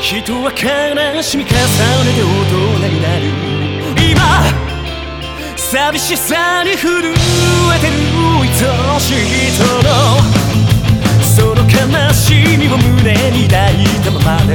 人は悲しみ重ねて大人になる。今寂しさに震えてる愛しい人の。その悲しみを胸に抱いたままで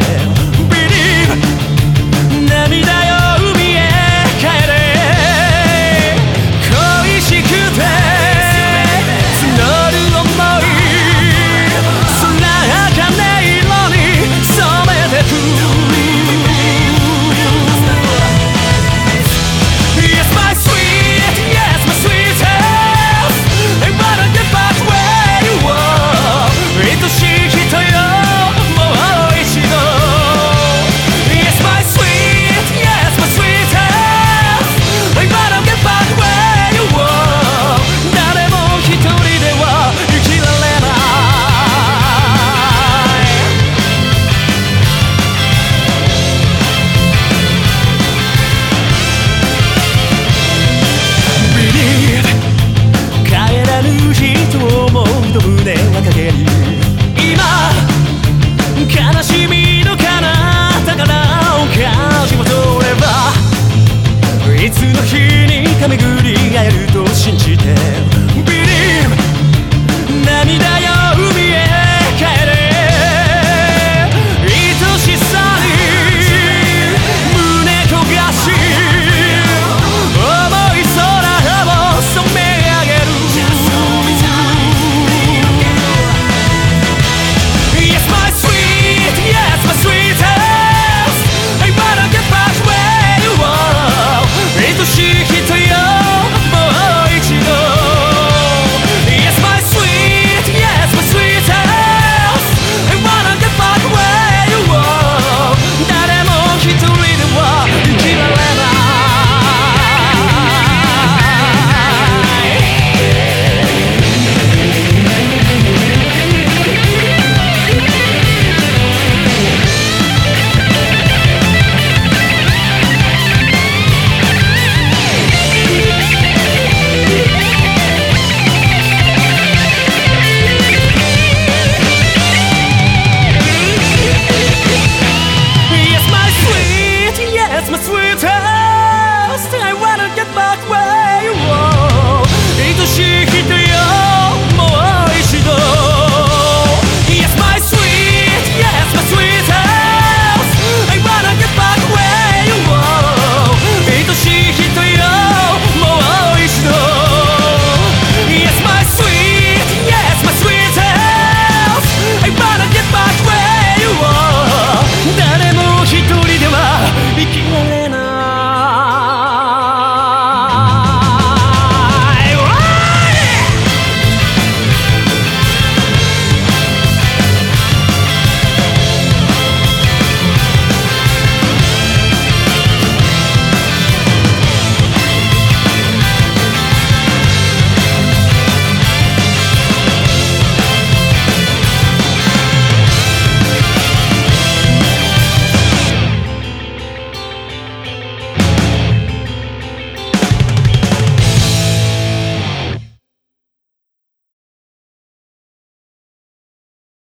つの日